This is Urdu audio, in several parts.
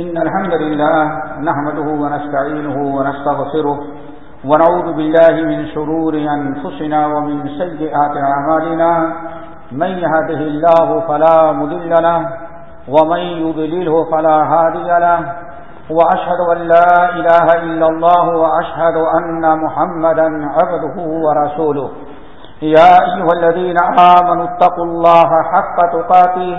إن الحمد لله نحمده ونستعينه ونستغفره ونعوذ بالله من شرور أنفسنا ومن سيئات عمالنا من يهده الله فلا مذل له ومن يضلله فلا هادي له وأشهد أن لا إله إلا الله وأشهد أن محمدا عبده ورسوله يا أيها الذين آمنوا اتقوا الله حق تقاتيه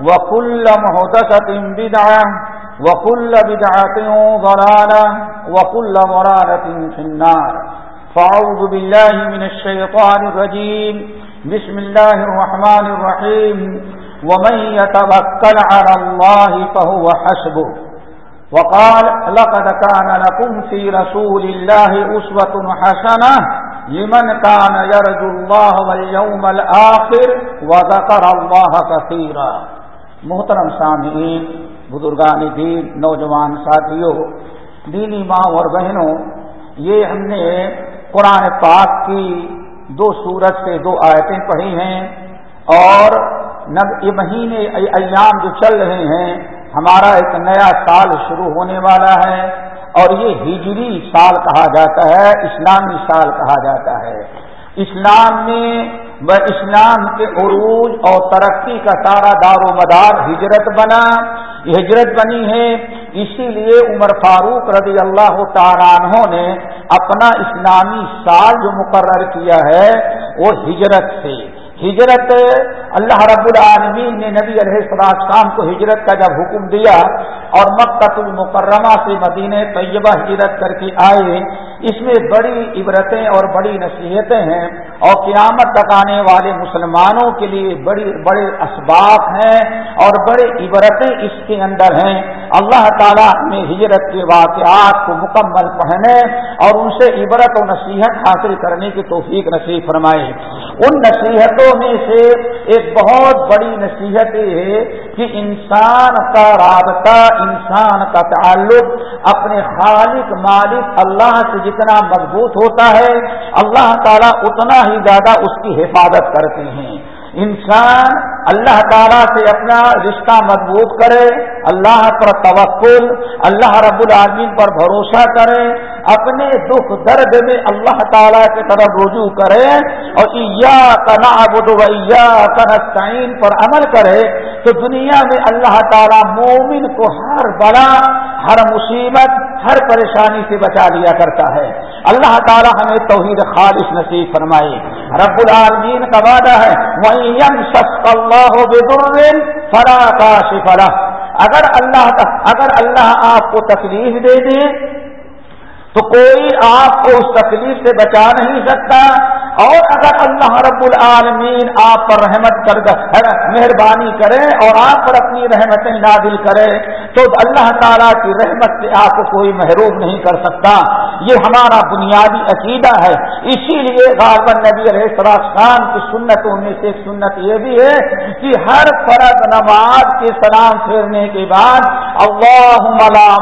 وكل مهدسة بدعة وكل بدعة ضلالة وكل ضلالة في النار فأعوذ بالله من الشيطان الرجيم بسم الله الرحمن الرحيم ومن يتبكل على الله فهو حسبه وقال لقد كان لكم في رسول الله أسوة حسنة لمن كان يرجو الله واليوم الآخر وذكر الله كثيرا محترم سامعین، بزرگان دین، نوجوان ساتھیوں دینی ماں اور بہنوں، یہ ہم نے قرآن پاک کی دو سورج سے دو آیتیں پڑھی ہیں اور یہ مہینے ایام جو چل رہے ہیں، ہمارا ایک نیا سال شروع ہونے والا ہے اور یہ ہجری سال کہا جاتا ہے، اسلامی سال کہا جاتا ہے۔ اسلام میں اسلام کے عروج اور ترقی کا سارا دار و مدار ہجرت بنا، ہجرت بنی ہے۔ اسی لیے عمر فاروق رضی اللہ تعالیٰ نے اپنا اسلامی سال جو مقرر کیا ہے، وہ ہجرت سے۔ ہجرت اللہ رب العالمین نے نبی علیہ السلام کو ہجرت کا جب حکم دیا اور مکت المکرمہ سے مدینہ طیبہ ہجرت کر کے آئے، اس میں بڑی عبرتیں اور بڑی نصیحتیں ہیں اور قیامت تک آنے والے مسلمانوں کے لیے بڑی، بڑے اسباب ہیں اور بڑے عبرتیں اس کے اندر ہیں۔ اللہ تعالیٰ نے ہجرت کے واقعات کو مکمل پڑھنے اور ان سے عبرت و نصیحت حاصل کرنے کی توفیق نصیب فرمائے۔ ان نصیحتوں میں سے ایک بہت بڑی نصیحت یہ ہے کہ انسان کا رابطہ، انسان کا تعلق اپنے خالق، مالک، اللہ سے جتنا مضبوط ہوتا ہے، اللہ تعالیٰ اتنا ہی زیادہ اس کی حفاظت کرتے ہیں۔ انسان اللہ تعالیٰ سے اپنا رشتہ مضبوط کرے اللہ پر توکل، اللہ رب العالمین پر بھروسہ کرے، اپنے دکھ درد میں اللہ تعالیٰ کی طرف رجوع کرے اور نستعین پر عمل کرے تو دنیا میں اللہ تعالیٰ مومن کو ہر بڑا ہر مصیبت، ہر پریشانی سے بچا لیا کرتا ہے۔ اللہ تعالیٰ ہمیں توحید خالص نصیب فرمائے۔ رب العالمین کا وعدہ ہے فرا کا شفرا اگر اللہ اگر اللہ آپ کو تکلیف دے دے، تو کوئی آپ کو اس تکلیف سے بچا نہیں سکتا۔ اور اگر اللہ رب العالمین آپ پر رحمت کر مہربانی کرے اور آپ پر اپنی رحمتیں نادل کرے تو اللہ تعالیٰ کی رحمت سے آپ کو کوئی محروم نہیں کر سکتا۔ یہ ہمارا بنیادی عقیدہ ہے۔ اسی لیے غالباً نبی علیہ السلام کی سنتوں میں سے ایک سنت یہ بھی ہے کہ ہر فرد نماز کے سلام پھیرنے کے بعد اللہ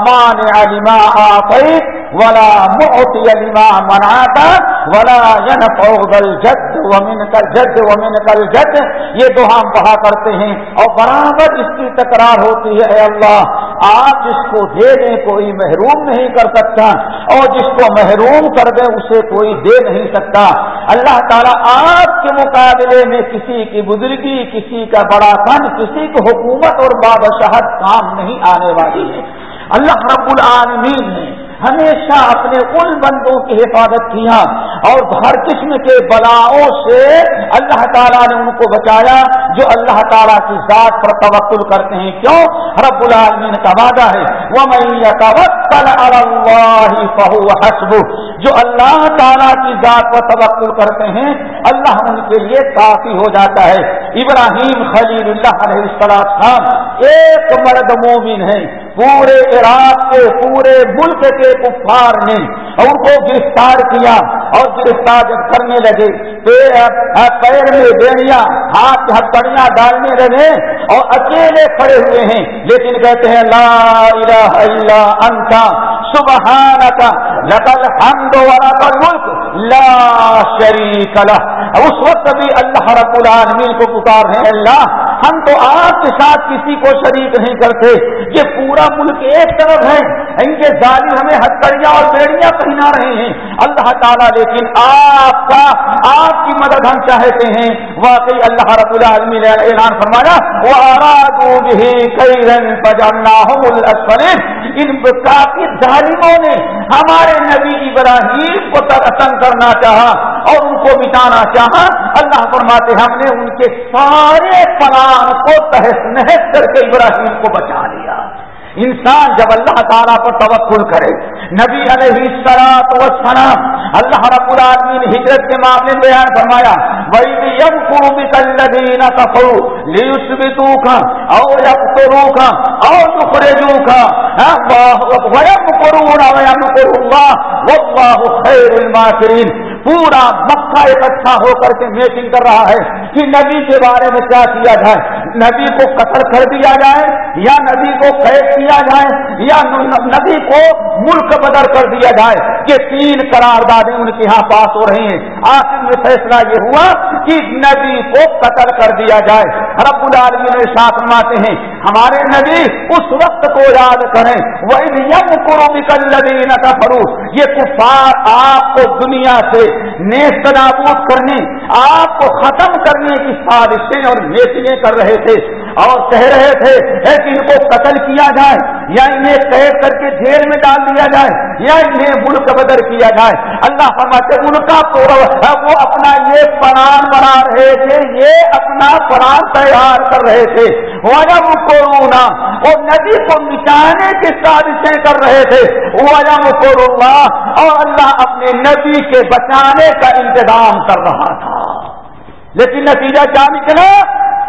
مان علما آپ ولا موتی علیما مناتا ولا جد ومن کر جد ومن کر جد یہ دو ہم پڑھا کرتے ہیں اور برابر اس کی تکرار ہوتی ہے، اے اللہ، آپ جس کو دے دیں کوئی محروم نہیں کر سکتا اور جس کو محروم کر دیں، اسے کوئی دے نہیں سکتا۔ اللہ تعالیٰ آپ کے مقابلے میں کسی کی بزرگی، کسی کا بڑا فن کسی کی حکومت اور بادشاہت کام نہیں آنے والی ہے۔ اللہ رب العالمین نے ہمیشہ اپنے ان بندوں کی حفاظت کیا اور ہر قسم کے بلاؤں سے اللہ تعالیٰ نے ان کو بچایا۔ جو اللہ تعالیٰ کی ذات پر توقل کرتے ہیں کیوں؟ رب العالمین کا وعدہ ہے وہ حسب جو اللہ تعالیٰ کی ذات پر توقل کرتے ہیں، اللہ ان کے لیے کافی ہو جاتا ہے۔ ابراہیم خلیل اللہ علیہ السلام ایک مرد مومن ہے۔ پورے عراق کے پورے ملک کے کفار نے ان کو گرفتار کیا اور گرفتار جب کرنے لگے پیر میں بیڑیاں، ہاتھ ہتھڑیاں ڈالنے لگے اور اکیلے کھڑے ہوئے ہیں۔ لیکن کہتے ہیں، لا الہ الا انتا سبحانک لقد حمد ولقد ملک لا شریک لہ۔ اس وقت بھی اللہ رب العالمین کو پکار ہیں اللہ ہم تو آپ کے ساتھ کسی کو شریک نہیں کرتے۔ یہ پورا ملک ایک طرف ہے۔ ان کے ظالم ہمیں ہتھڑیاں اور بیڑیاں پہنا رہے ہیں۔ اللہ تعالیٰ لیکن آپ کا آپ کی مدد ہم چاہتے ہیں۔ واقعی اللہ رب العالمین نے اعلان فرمایا وہ ان کافی ظالموں نے ہمارے نبی ابراہیم کو تنگ کرنا چاہا اور ان کو مٹانا چاہا۔ اللہ فرماتے ہم نے ان کے سارے پلان انسان کو تحس نحس کر کے ابراہیم کو بچا لیا۔ انسان جب اللہ تعالیٰ پر توقل کرے، نبی علیہ سرات و سلام اللہ رب العالمین ہجرت کے معاملے میں بیان فرمایا وہی یم قروبی کلین کفرو لیس بھی کا اور یقرو کا اور نخرجو کا ویم قرون ویم قرون واللہ خیر الماکرین پورا مکہ اکٹھا ہو کر کے میٹنگ کر رہا ہے۔ کہ نبی کے بارے میں کیا کیا جائے؟ نبی کو قتل کر دیا جائے یا نبی کو قید کیا جائے یا نبی کو ملک بدر کر دیا جائے؟ یہ تین قرار دادیں ان کے یہاں پاس ہو رہی ہیں۔ آخر میں فیصلہ یہ ہوا کہ نبی کو قتل کر دیا جائے۔ رب العالمین ساتھ ماتے ہیں، ہمارے نبی اس وقت کو یاد کریں۔ وہی یم کرو نکل نبی نہ یہ کفار آپ کو دنیا سے نیست نابود کرنے، آپ کو ختم کرنے کی سازشیں اور نیتیں کر رہے تھے۔ اور کہہ رہے تھے کہ ان کو قتل کیا جائے یا انہیں قید کر کے جیل میں ڈال دیا جائے یا انہیں ملک بدر کیا جائے۔ اللہ فرماتے ان کا وہ اپنا یہ پران بنا رہے تھے، یہ اپنا پران تیار کر رہے تھے۔ وجم کورونا وہ ندی کو مٹانے کی سازشیں کر رہے تھے۔ وجم کورونا اور اللہ اپنے نبی کے بچانے کا انتظام کر رہا تھا۔ لیکن نتیجہ کیا نکلا؟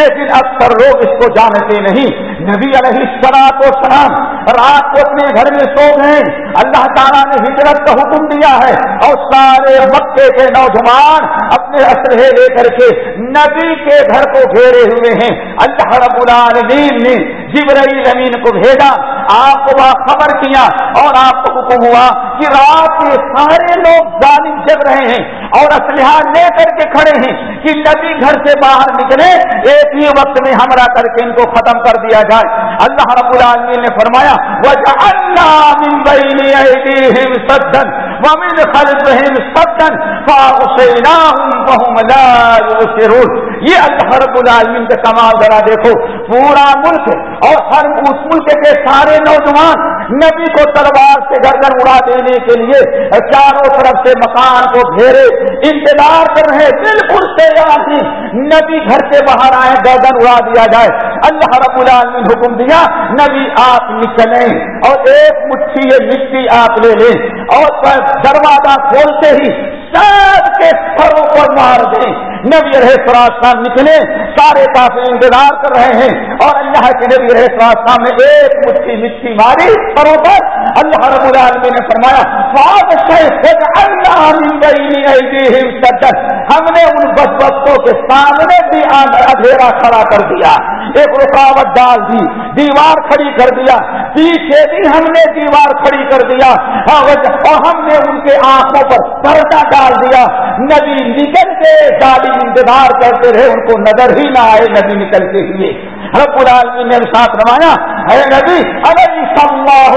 لیکن اکثر لوگ اس کو جانتے نہیں۔ نبی علیہ السلام کو سلام رات کو اپنے گھر میں سو گئے۔ اللہ تعالیٰ نے ہجرت کا حکم دیا ہے اور سارے مکے کے نوجوان اپنے اسلحے لے کر کے نبی کے گھر کو گھیرے ہوئے ہیں۔ اللہ رب العالمین نے جبرائیل امین کو بھیجا۔ آپ کو خبر کیا اور آپ کو حکم ہوا کہ رات کے سارے لوگ ظالم جگ رہے ہیں۔ اور اسلحہ لے کر کے کھڑے ہیں کہ نبی گھر سے باہر نکلے، ایک ہی وقت میں حملہ کر کے ان کو ختم کر دیا جائے۔ اللہ رب العالمین نے فرمایا، وجعلنا من بین ایدیہم سدن ومن خلفهم سدن فاغشیناہم وهم لا یبصرون یہ اللہ رب العالمین کے کمال ذرا دیکھو۔ پورا ملک اور ہر اس ملک کے سارے نوجوان نبی کو تلوار سے گردن اڑا دینے کے لیے چاروں طرف سے مکان کو گھیرے، انتظار کر رہے بالکل سے نبی گھر سے باہر آئے گردن اڑا دیا جائے۔ اللہ رب العالمین حکم دیا، نبی آپ نکلیں اور ایک مٹھی یہ مٹی آپ لے لیں۔ اور دروازہ کھولتے ہی سب کے پر مار دیں۔ نبی رہے خان نکلے، سارے پاس انتظار کر رہے ہیں اور اللہ کے نبی رہے خان نے ایک مٹھی مٹھی ماری اور اوپر اللہ رب العالمین نے فرمایا ہم نے ان بس بستوں کے سامنے بھی اندھیرا کھڑا کر دیا۔ ایک رکاوٹ ڈال دی، دیوار کھڑی کر دیا۔ پیچھے بھی ہم نے دیوار کھڑی کر دیا۔ اور ہم نے ان کے آنکھوں پر پردہ ڈال دیا۔ نبی نکل کے گاڑی انتظار کرتے رہے، ان کو نظر ہی نہ آئے نبی نکلتے ہوئے رب العالمین نے ساتھ روایا اے نبی اگر اللہ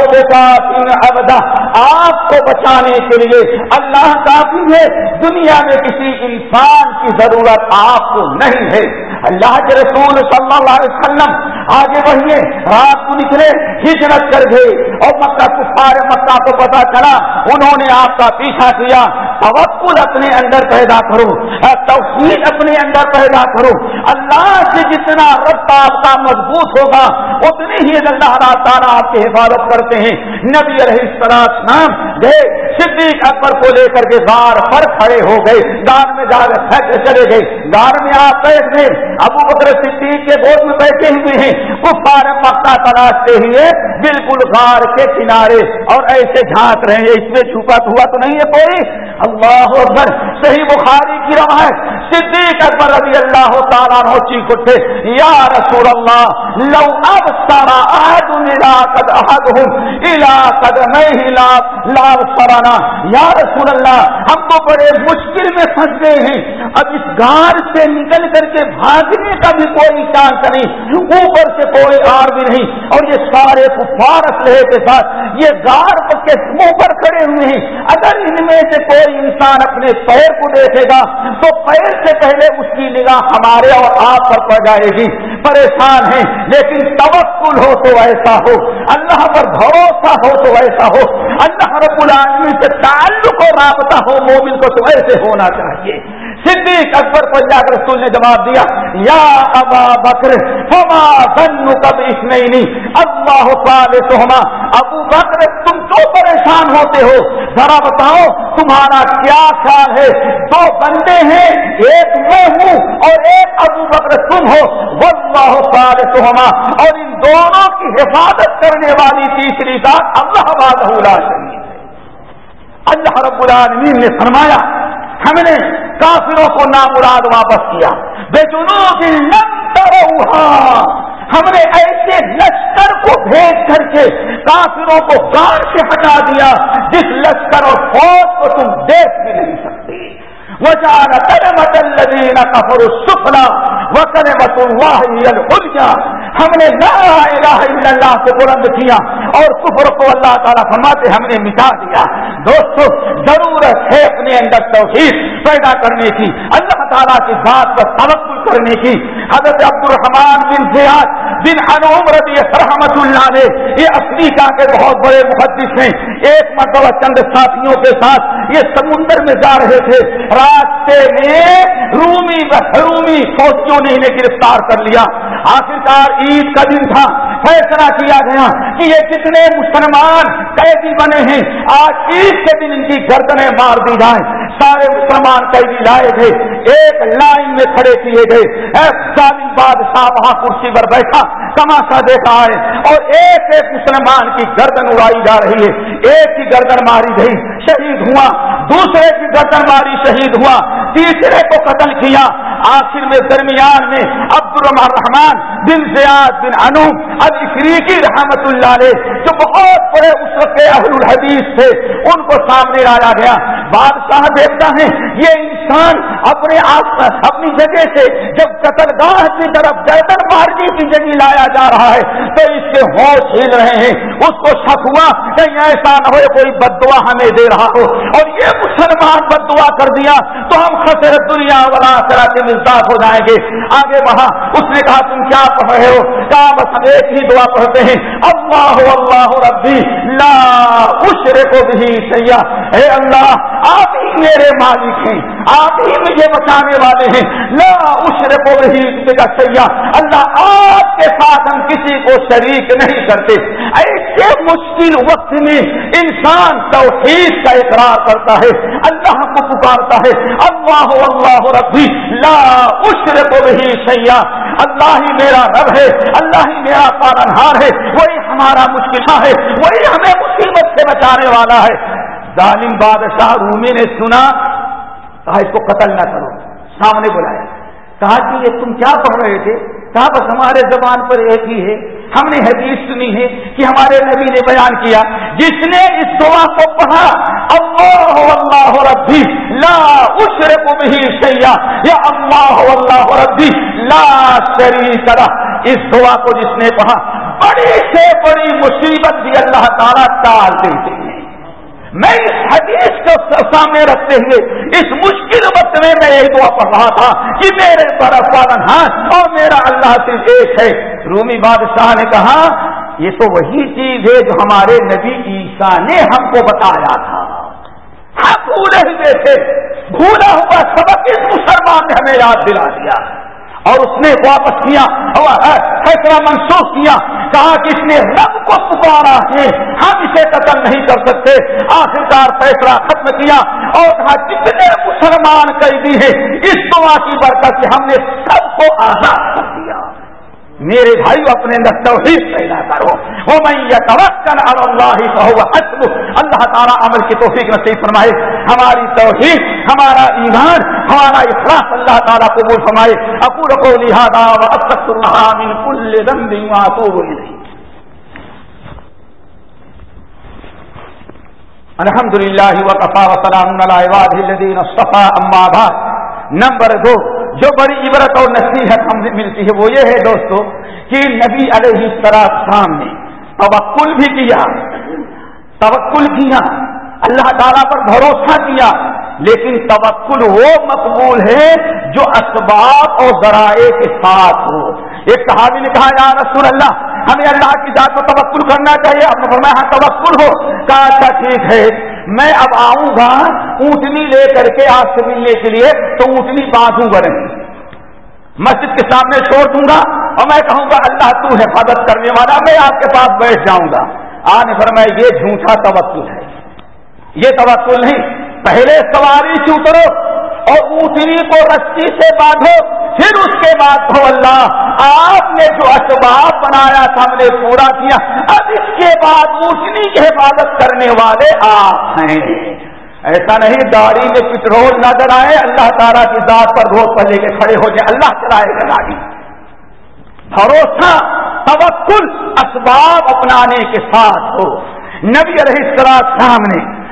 ابدا آپ کو بچانے کے لیے اللہ کافی ہے، دنیا میں کسی انسان کی ضرورت آپ کو نہیں ہے۔ اللہ کے رسول صلی اللہ علیہ وسلم آگے بڑھیے رات کو نکلے، ہجرت کر گئے اور مکہ کفار مکہ کو پتا چلا، انہوں نے آپ کا پیچھا کیا۔ توکل اپنے اندر پیدا کرو توفیق اپنے اندر پیدا کرو۔ اللہ سے جتنا رب آپ کا مضبوط ہوگا اتنے ہی اللہ تعالیٰ آپ کی حفاظت کرتے ہیں۔ نبی علیہ السلام گئے صدیق اکبر کو لے کر کے بار پر کھڑے ہو گئے گار میں جا کر چلے گئے۔ گار میں آپ بیٹھ گئے۔ ابو بکر صدیق کے گود میں بیٹھے ہوئے ہیں۔ کفار مکہ تلاشتے ہوئے بالکل غار کے کنارے۔ اور ایسے جھانک رہے ہیں۔ اس میں چھپا ہوا تو نہیں ہے کوئی اللہ اکبر۔ صحیح بخاری کی روایت۔ صدیق اکبر رضی اللہ تعالیٰ چیخ اٹھے، یا رسول اللہ، لو اب سارا احد ملا قد احد ہوں الا قد میں ہی لا سرا یا رسول اللہ، ہم تو بڑے مشکل میں پھنس گئے ہیں۔ اب اس گار سے نکل کر کے بھاگنے کا بھی کوئی چانس نہیں، اوپر سے کوئی آر بھی نہیں۔ اور یہ سارے کفار اسلحے کے ساتھ، یہ گار کے منہ پر کھڑے ہوئے ہیں۔ اگر ان میں سے کوئی انسان اپنے پیر کو دیکھے گا، تو پیر سے پہلے اس کی نگاہ ہمارے اور آپ پر پڑ جائے گی۔ پریشان ہیں، لیکن توکل ہو تو ایسا ہو۔ اللہ پر بھروسہ ہو تو ایسا ہو۔ اللہ رب العالمین سے تعلق اور رابطہ ہو مومن کو تو ایسے ہونا چاہیے۔ صدیق اکبر کو اللہ کے رسول نے جواب دیا، یا ابا بکر، فما ظن کب اس نہیں اللہ پال ابو بکر، تم تو پریشان ہوتے ہو۔ ذرا بتاؤ، تمہارا کیا خیال ہے؟ دو بندے ہیں، ایک میں ہوں اور ایک ابو بکر، تم ہو۔ واللہ پال سہما اور ان دونوں کی حفاظت کرنے والی تیسری بات اللہ باد اللہ رب العالمین نے فرمایا، ہم نے کافروں کو نامراد واپس کیا۔ بے چنو ہم نے ایسے لشکر کو بھیج کر کے کافروں کو گاڑ سے ہٹا دیا، جس لشکر اور فوج کو تم دیکھ بھی نہیں سکتے۔ وہ جانا کرے متلین کفر سفلا وہ کرے مت اللہ ہم نے لا الہ الا اللہ کو بلند کیا اور کفر کو اللہ تعالیٰ فرماتے ہم نے مٹا دیا۔ دوستو، ضرورت ہے اپنے اندر توحید پیدا کرنے کی، اللہ تعالیٰ کی بات پر توقع کرنے کی۔ حضرت عبد الرحمان بن زیاد بن انوم رضی رحمت اللہ نے یہ افریقہ کے بہت بڑے محدث ہیں۔ ایک مرتبہ چند ساتھیوں کے ساتھ یہ سمندر میں جا رہے تھے۔ راستے میں رومی رومی فوجیوں نے انہیں گرفتار کر لیا۔ آخرکار عید کا دن تھا۔ فیصلہ کیا گیا کہ یہ کتنے مسلمان قیدی بنے ہیں، آج عید کے دن ان کی گردنیں مار دی جائیں۔ سارے مسلمان قیدی لائے گئے۔ ایک لائن میں کھڑے کیے گئے۔ ظالم بادشاہ، وہاں کرسی پر بیٹھا، تماشا دیکھا ہے اور ایک ایک مسلمان کی گردن اڑائی جا رہی ہے۔ ایک کی گردن ماری گئی، شہید ہوا۔ دوسرے کی گردن ماری، شہید ہوا۔ تیسرے کو قتل کیا۔ آخر میں درمیان میں عبد الرحمان بن زیاد بن انوپ افریقی رحمت اللہ علیہ، جو بہت بڑے اس وقت اہل الحدیث تھے، ان کو سامنے لایا گیا۔ بادشاہ دیکھتا ہے یہ انسان اپنے آپ، اپنی جگہ سے جب قتل گاہ کی طرف گردن مارنے کی جگہ لایا جا رہا ہے، تو اس کے ہوش ہل رہے ہیں۔ اس کو شک ہوا کہیں ایسا نہ ہو کوئی بد ہمیں دے رہا ہو۔ اور یہ مسلمان بد کر دیا تو ہم خسر دنیا والا طرح کے مزاج ہو جائیں گے۔ آگے وہاں اس نے کہا، تم کیا پڑھ رہے ہو؟ کہا، بس ہم ایک ہی دعا پڑھتے ہیں۔ اللہ اللہ ربی، لا اشرے کو بھی سیاح اے اللہ، آپ ہی میرے مالک ہیں، آپ ہی مجھے بچانے والے ہیں۔ لا اشرے کو بھی سیاح اللہ آپ کے ساتھ ہم کسی کو شریک نہیں کرتے۔ ایسے مشکل وقت میں انسان توحید کا اقرار کرتا ہے، اللہ کو پکارتا ہے۔ اللہ اللہ ربی لا اشر کو بھی سیاح اللہ ہی میرا رب ہے، اللہ ہی میرا پالنہار ہے۔ وہی ہمارا مشکل ہے، وہی ہمیں مصیبت سے بچانے والا ہے۔ ظالم بادشاہ رومی نے سنا، کہا اس کو قتل نہ کرو۔ سامنے بلایا۔ کہا کہ یہ تم کیا پڑھ رہے تھے؟ کہا، بس ہمارے زبان پر ایک ہی ہے۔ ہم نے حدیث سنی ہے کہ ہمارے نبی نے بیان کیا، جس نے اس دعا کو پڑھا، اللہ اللہ ربی، لا اشرک بھی سیاح یا اللہ اللہ ربی، لا شریک اس دعا کو جس نے پڑھا، بڑی سے بڑی مصیبت بھی اللہ تعالیٰ ٹال دیتے ہیں۔ میں اس حدیث کو سامنے رکھتے ہوئے اس مشکل وقت میں میں یہی دعا پڑھ رہا تھا کہ میرے طرف پالن ہاتھ اور میرا اللہ صرف ایک ہے۔ رومی بادشاہ نے کہا، یہ تو وہی چیز ہے جو ہمارے نبی عیسیٰ نے ہم کو بتایا تھا۔ ہم بھولے ہوئے تھے۔ بھولا ہوا سبق اس مسلمان نے ہمیں یاد دلا دیا۔ اور اس نے واپس کیا فیصلہ منسوخ کیا۔ کہا کہ اس نے رب کو پکارا ہے۔ ہم اسے قتل نہیں کر سکتے۔ آخرکار فیصلہ ختم کیا اور کہا جتنے مسلمان قیدی ہیں۔ اس دعا کی برکت سے ہم نے سب کو آزاد کر دیا۔ میرے بھائی اپنے اندر توحید پیدا کرو۔ وہ میں یہ توکل اللہ حسب اللہ تعالیٰ عمل کی توفیق نصیب فرمائے۔ ہماری توحید، ہمارا ایمان، ہمارا اخلاص اللہ تعالیٰ قبول فرمائے۔ اپور کو لہٰذا من کل ذنب واتوب الیہ الحمد للہ وقفا وسلام علی عباده اما بعد۔ نمبر دو، جو بڑی عبرت اور نصیحت ہم سے ملتی ہے وہ یہ ہے دوستو کہ نبی علیہ السلام نے توکل بھی کیا۔ توکل کیا، اللہ تعالیٰ پر بھروسہ کیا، لیکن توکل وہ مقبول ہے جو اسباب اور ذرائع کے ساتھ ہو۔ ایک صحابی نے کہا، یا رسول اللہ، ہمیں اللہ کی ذات کو توکل کرنا چاہیے۔ آپ نے فرمایا ہاں توکل ہو۔ کہا اچھا ٹھیک ہے۔ میں اب آؤں گا اونٹنی لے کر کے آپ سے ملنے کے لیے، تو اونٹنی باندھوں گا نہیں مسجد کے سامنے چھوڑ دوں گا اور میں کہوں گا، اللہ تو حفاظت کرنے والا، میں آپ کے پاس بیٹھ جاؤں گا۔ آج فرمائے یہ جھوٹا توقل ہے۔ یہ توقل نہیں، پہلے سواری سے اترو اور اونٹنی کو رسی سے باندھو، پھر اس کے بعد تو اللہ، آپ نے جو اسباب بنایا تھا، ہم نے پورا کیا۔ اب اس کے بعد اونٹنی کی حفاظت کرنے والے آپ ہیں۔ ایسا نہیں داڑھی میں پٹرول نظر آئے، اللہ تعالیٰ کی ذات پر روز پر لے کے کھڑے ہو جائے، اللہ چلائے گا گاڑی۔ بھروسہ توکل اسباب اپنانے کے ساتھ ہو۔ نبی علیہ السلام سامنے۔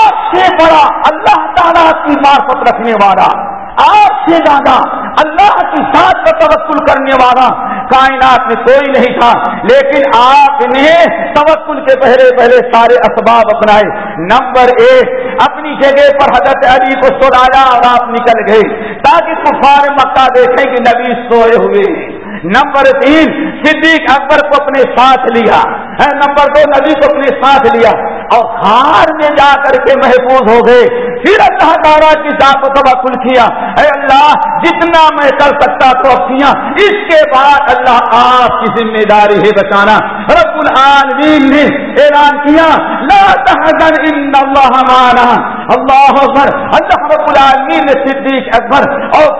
آپ سے بڑا اللہ تعالیٰ کی معرفت رکھنے والا آپ سے زیادہ اللہ کی ساتھ کا توکل کرنے والا کائنات میں کوئی نہیں تھا۔ لیکن آپ نے توکل کے پہلے پہلے سارے اسباب اپنائے۔ نمبر ایک، اپنی جگہ پر حضرت علی کو سلایا اور آپ نکل گئے تاکہ کفار مکہ دیکھیں کہ نبی سوئے ہوئے نمبر تین، صدیق اکبر کو اپنے ساتھ لیا۔ نمبر دو، نبی کو اپنے ساتھ لیا۔ اور ہار میں جا کر کے محفوظ ہو گئے۔ پھر اللہ تعالیٰ کی ذات و تبکل کیا۔ اے اللہ، جتنا میں کر سکتا تو اب کیا؟ اس کے بعد اللہ آپ کی ذمہ داری ہے بچانا۔ رب العالمین نے اعلان کیا، لا تحزن ان اللہ مانا اللہ اکبر، اللہ رب العالمین نے صدیق اکبر اور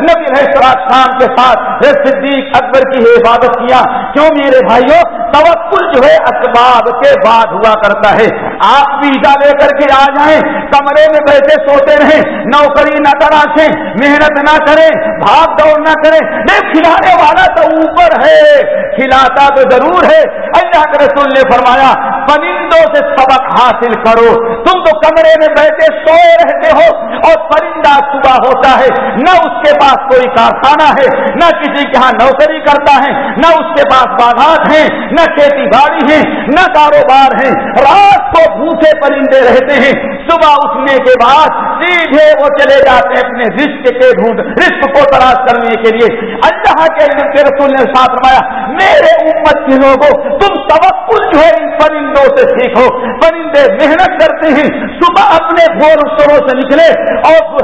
نبی شام کے ساتھ صدیق اکبر کی حفاظت کیا۔ کیوں میرے بھائیوں توکل جو ہے اسباب کے بعد ہوا کرتا ہے۔ آپ ویزا لے کر کے آ جائیں۔ کمرے میں بیٹھے سوتے رہیں۔ نوکری نہ تراشیں۔ محنت نہ کریں۔ بھاگ دوڑ نہ کریں۔ نہیں کھلانے والا تو اوپر ہے۔ کھلاتا تو ضرور ہے۔ اللہ کے رسول نے فرمایا پرندوں سے سبق حاصل کرو۔ تم تو کمرے میں بیٹھے سوئے رہتے ہو اور پرندہ صبح ہوتا ہے۔ نہ اس کے پاس کوئی کارخانہ ہے، نہ کسی کے ہاں نوکری کرتا ہے، نہ اس کے پاس باغات ہیں، نہ کھیتی باڑی ہے نہ کاروبار ہے رات کو بھوسے پرندے رہتے ہیں۔ صبح اٹھنے کے بعد سیدھے وہ چلے جاتے ہیں اپنے رشتے کے ڈھونڈ رشت کو تلاش کرنے کے لیے۔ اللہ کے رسول نے ساتھ روایا میرے امت کے لوگوں، تم توکل جو ہے ان پرندوں سے سیکھو۔ پرندے محنت کرتے ہیں، صبح اپنے بھور سروں سے نکلے اور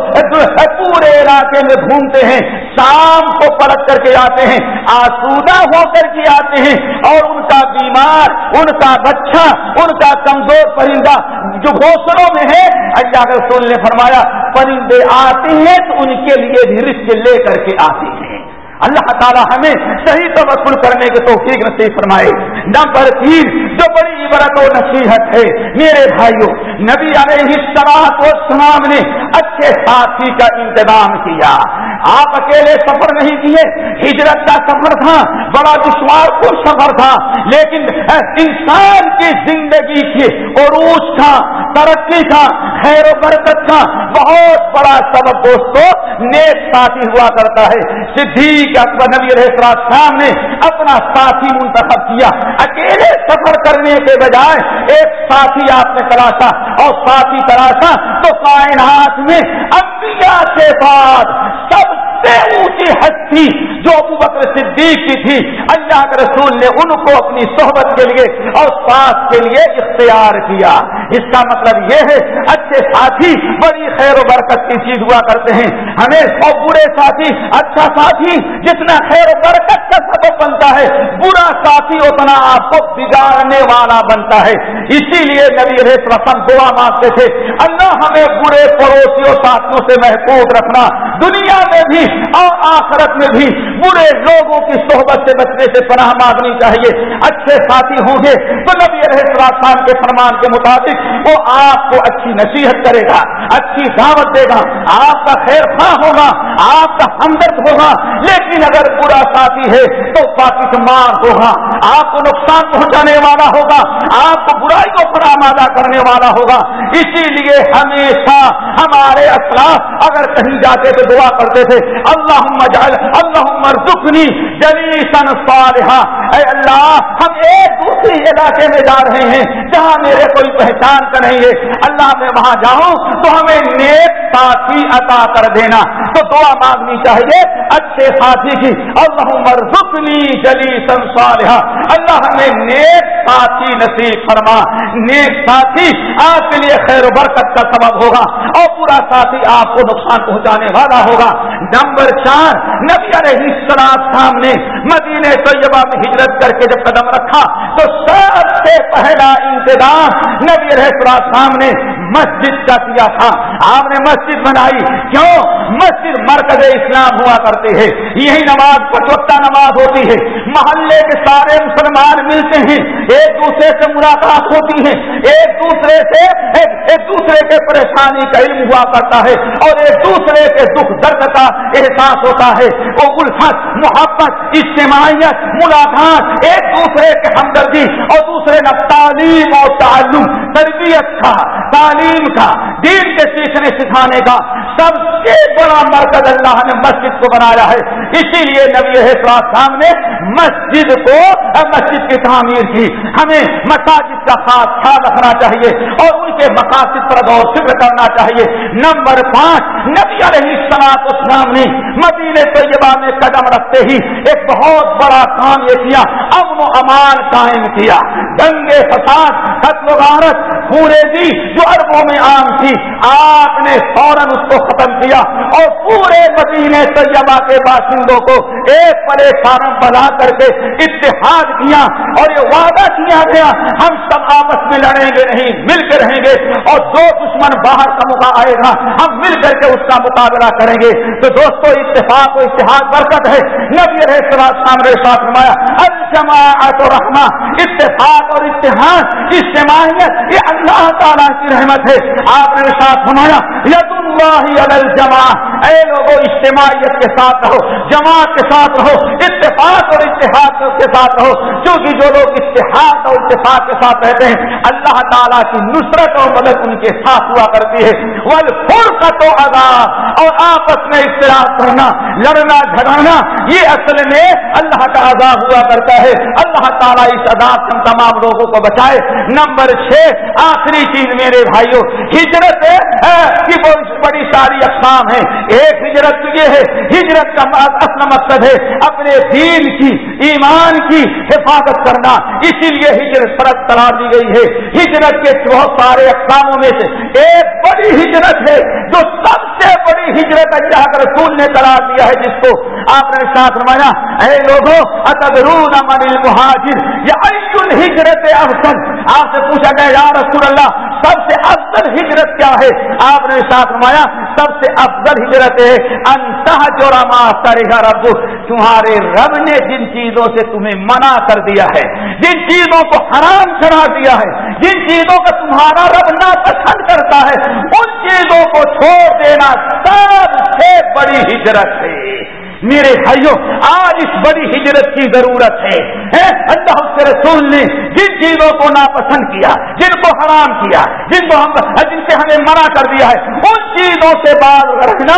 پورے علاقے میں گھومتے ہیں۔ شام کو پلٹ کر کے آتے ہیں، آسودہ ہو کر کے آتے ہیں۔ اور ان کا بیمار، ان کا بچہ، ان کا کمزور پرندہ جو گھوسلوں میں ہے، اللہ کے رسول نے فرمایا فرمایا پرندے آتے ہیں تو ان کے لیے بھی رشتے لے کر کے آتے ہیں۔ اللہ تعالیٰ ہمیں صحیح توقل کرنے کے توفیق نصیب فرمائے۔ نمبر تین، جو بڑی عبرت و نصیحت ہے، میرے بھائیوں، نبی علیہ السلام و سلام نے اچھے ساتھی کا انتظام کیا۔ آپ اکیلے سفر نہیں کیے، ہجرت کا سفر تھا، بڑا دشوار پور سفر تھا، لیکن انسان کی زندگی کی عروج کا ترقی کا، خیر و برکت کا بہت بڑا سبب دوستو، نیک ساتھی ہوا کرتا ہے۔ صدیق اکبر نبی رہے شام نے اپنا ساتھی منتخب کیا۔ اکیلے سفر کرنے کے بجائے ایک ساتھی آپ نے تلاشا اور ساتھی تلاشا تو کائنات میں انبیاء کے بعد سب سے اونچی ہستی جو ابو بکر صدیق کی تھی، اللہ کے رسول نے ان کو اپنی صحبت کے لیے اور ساتھ کے لیے اختیار کیا۔ اس کا مطلب یہ ہے، اچھے ساتھی، بڑی خیر و برکت کی چیز ہوا کرتے ہیں۔ ہمیں اور برے ساتھی اچھا ساتھی، جتنا خیر و برکت کا سبب بنتا ہے برا ساتھی اتنا آپ کو بگاڑنے والا بنتا ہے۔ اسی لیے نبی رسم دعا مانگتے تھے، اللہ ہمیں برے پڑوسیوں ساتھیوں سے محفوظ رکھنا، دنیا میں بھی اور آخرت میں بھی برے لوگوں کی صحبت سے بچنے سے پناہ مانگنی چاہیے۔ اچھے ساتھی ہوں گے تو نبی السلام کے فرمان کے مطابق وہ آپ کو اچھی نصیحت کرے گا، اچھی دعوت دے گا۔ آپ کا خیر خواہ ہوگا، آپ کا ہمدرد ہوگا، لیکن اگر برا ساتھی ہے تو پاکست مار ہوگا۔ آپ کو نقصان پہنچانے والا ہوگا، آپ کو برائی کو پر آمادہ کرنے والا ہوگا۔ اسی لیے ہمیشہ ہمارے اسلاف اگر کہیں جاتے تو دعا کرتے تھے اللہ مجال اللہ دکھنی جلیسن اے اللہ، ہم ایک دوسری علاقے میں جا رہے ہیں جہاں میرے کوئی پہچان کا نہیں ہے۔ اللہ، میں وہاں جاؤں تو ہمیں نیک ساتھی عطا کر دینا۔ تو دعا مانگنی چاہیے اچھے ساتھی کی۔ اللہ مرزقنی جلی سنسالہ اللہ، ہمیں نیک ساتھی نصیب فرما۔ نیک ساتھی، آپ کے لیے خیر و برکت کا سبب ہوگا اور پورا ساتھی آپ کو نقصان پہنچانے والا ہوگا۔ نمبر چار، نبی علیہ السلام سامنے مدینہ طیبہ میں ہجرت کر کے جب قدم رکھا تو سب سے پہلا انتظام نبی علیہ السلام نے مسجد کا کیا تھا؟ آپ نے مسجد بنائی۔ کیوں؟ مسجد مرکز اسلام ہوا کرتے ہیں۔ یہی نماز پچوتا نماز ہوتی ہے۔ محلے کے سارے مسلمان ملتے ہیں۔ ایک دوسرے سے ملاقات ہوتی ہے۔ ایک دوسرے سے ایک دوسرے کے پریشانی کا علم ہوا کرتا ہے۔ اور ایک دوسرے کے دکھ درد کا احساس ہوتا ہے۔ وہ الفت، محبت، اجتماعیت، ملاقات، ایک دوسرے کے ہمدردی اور دوسرے نہ تعلیم اور تعلم تربیت کا، تعلیم کا، دین کے سیکھنے سکھانے کا سب سے بڑا مرکز اللہ نے مسجد کو بنایا ہے۔ اسی لیے نبی صاحب نے مسجد کو، مسجد کی تعمیر کی۔ ہمیں مساجد کا خاص خیال رکھنا چاہیے اور ان کے مقاصد پر غور فکر کرنا چاہیے۔ نمبر پانچ، نبی علیہ السلاط اسلام نے مدینہ طیبہ میں قدم رکھتے ہی ایک بہت بڑا کام یہ کیا، امن و امان قائم کیا۔ گنگے فساد، قتل و غارت پورے دی جو اربوں میں عام تھی، آپ نے فوراً اس کو ختم کیا اور پورے مدینے طیبہ کے باسی بندوں کو ایک فارم بنا کر کے اتحاد کیا اور یہ وعدہ کیا گیا، ہم سب آپس میں لڑیں گے نہیں، مل کے رہیں گے اور جو دشمن باہر کا موقع آئے گا، ہم مل کر کے اس کا مقابلہ کریں گے۔ تو دوستو، اتفاق و اتحاد برکت ہے۔ نبی رہے سامنے ساتھ نمایا الجماعت و رحمہ، اتفاق اور اتحاد اجتماعیت یہ اللہ تعالیٰ کی رحمت ہے۔ آپ نے ساتھ سنایا ید اللہ جمع اے لوگوں اجتماعیت کے ساتھ رہو، جماعت کے ساتھ رہو، اتفاق اور اتحاد کے ساتھ رہو۔ کیونکہ جو لوگ اتحاد اور اتفاق کے ساتھ رہتے ہیں، اللہ تعالیٰ کی نصرت اور مدد ان کے ساتھ ہوا کرتی ہے۔ ول کا تو اور آپس میں اختلاف کرنا، لڑنا، جھگڑنا، یہ اصل میں اللہ کا عذاب ہوا کرتا ہے۔ ہے۔ اللہ تعالیٰ اس عذاب سے تمام لوگوں کو بچائے۔ نمبر چھ، آخری چیز میرے بھائیوں ہجرت کی ہاں، بڑی ساری اقسام ہے ایک ہجرت یہ ہے، ہجرت کا اصل مقصد ہے اپنے دین کی، ایمان کی حفاظت کرنا۔ اسی لیے ہجرت فرق قرار دی گئی ہے۔ ہجرت کے بہت سارے اقساموں میں سے ایک بڑی ہجرت ہے، جو سب سے بڑی ہجرت اللہ کے رسول نے قرار دیا ہے، جس کو آپ نے ساتھ روایا اے لوگوں، اتدرون من المہاجر یا ہجرت افسن آپ سے پوچھا گیا، یا رسول اللہ، سب سے افضل ہجرت کیا ہے؟ آپ نے ساتھ روایا سب سے افضل ہجرت ہے انتہ جو رما کرے گا رب۔ تمہارے رب نے جن چیزوں سے تمہیں منع کر دیا ہے، جن چیزوں کو حرام کرا دیا ہے، جن چیزوں کا تمہارا رب نہ پسند کرتا ہے، ان چیزوں کو چھوڑ دینا سب سے بڑی ہجرت ہے۔ میرے بھائیوں، آج اس بڑی ہجرت کی ضرورت ہے اللہ کے رسول نے جن چیزوں کو ناپسند کیا، جن کو حرام کیا، جن کو ہم جن سے ہمیں منع کر دیا ہے، ان چیزوں سے بعد رہنا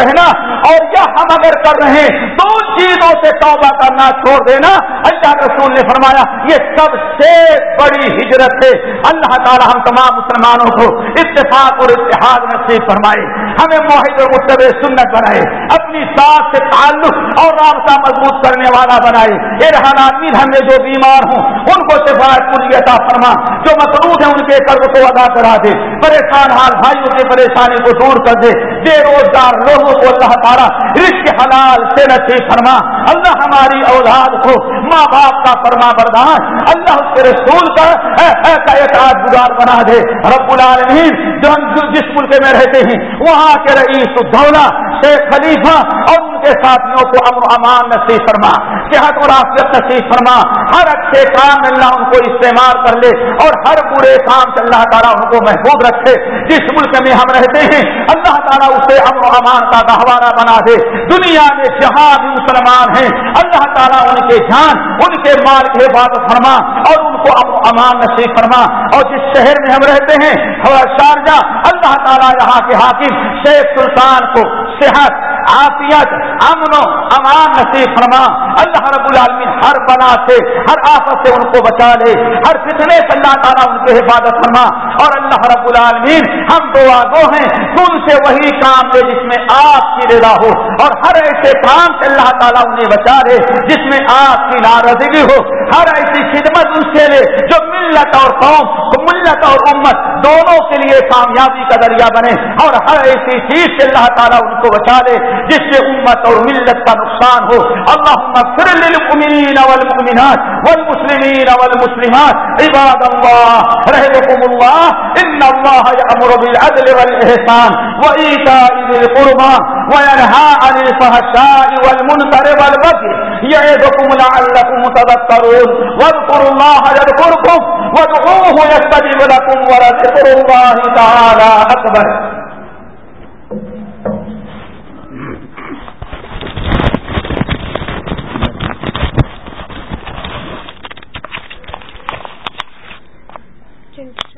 رہنا، اور کیا ہم اگر کر رہے ہیں، تو ان چیزوں سے توبہ کرنا چھوڑ دینا۔ اللہ رسول نے فرمایا، یہ سب سے بڑی ہجرت ہے۔ اللہ تعالی ہم تمام مسلمانوں کو اتفاق اور اتحاد نصیب فرمائے۔ ہمیں معاہد اور متب سنت بنائے، اپنی ساتھ سے تعلق اور رابطہ مضبوط کرنے والا بنائے۔ آدمی ہم نے جو بیمار ہوں، ان کو عطا فرما۔ جو مقروض ہیں، ان کے قرض کو ادا کرا دے۔ پریشان حال، بھائیوں کی پریشانی کو دور کر دے۔ بے روزگار لوگوں کو اللہ تعالیٰ رشک حلال سے نصیب فرما۔ اللہ ہماری اولاد کو ماں باپ کا فرما بردار، اللہ اس کے رسول کا ایسا گزار بنا دے۔ رب العالمین، جو ہم جس ملک میں رہتے ہیں، وہاں کے رئیس الدولہ، شیخ خلیفہ اور کے ساتھیوں کو امن امان نصیب فرما، صحت اور آفیت نصیب فرما۔ ہر اچھے کام اللہ ان کو استعمال کر لے اور ہر برے کام سے اللہ تعالیٰ ان کو محفوظ رکھے۔ جس ملک میں ہم رہتے ہیں، اللہ تعالیٰ اسے امن و امان کا گہوارہ بنا دے۔ دنیا میں جہاں بھی مسلمان ہیں، اللہ تعالیٰ ان کے جان، ان کے مال کی حفاظت فرما اور ان کو امن و امان نصیب فرما۔ اور جس شہر میں ہم رہتے ہیں شارجہ، اللہ تعالیٰ یہاں کے حاکم شیخ سلطان کو صحت عافیت، امن و امان نصیب فرما۔ اللہ رب العالمین ہر بنا سے، ہر آفت سے ان کو بچا لے۔ ہر فتنے سے اللہ تعالیٰ ان کی حفاظت فرما۔ اور اللہ رب العالمین ہم دعا گو ہیں ان سے وہی کام لے جس میں آپ کی رضا ہو۔ اور ہر ایسے کام سے اللہ تعالیٰ انہیں بچا لے جس میں آپ کی ناراضگی ہو۔ ہر ایسی خدمت ان سے لے جو ملت اور قوم، ملت اور امت دونوں کے لیے کامیابی کا ذریعہ بنے اور ہر ایسی چیز سے اللہ تعالیٰ ان کو بچا لے جس سے امت اور ملت کا نقصان ہو۔ اللہ للمؤمنین والمؤمنات والمسلمین والمسلمات۔ عباد اللہ رحمكم اللہ۔ ان اللہ یامر بالعدل والاحسان وایتاء ذی القربى وينهى عن الفحشاء والمنكر والبغي يعظكم لعلكم تذكرون واذكروا الله يذكركم وادعوه يستجب لكم ولذكر الله تعالى أكبر